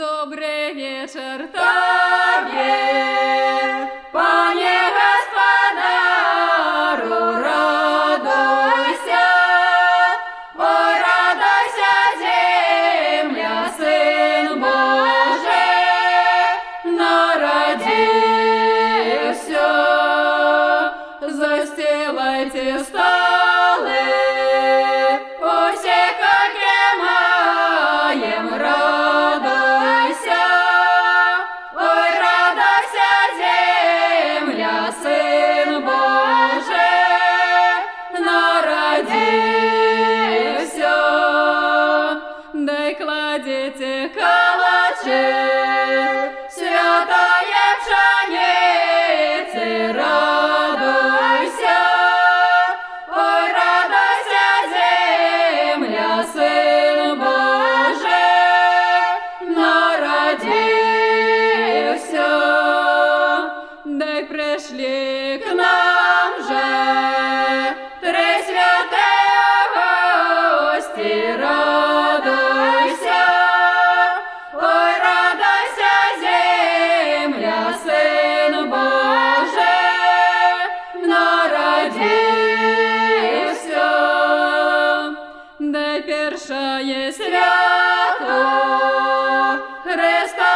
Dobry wieczór Tobie! in the boat. Першає свято. Христова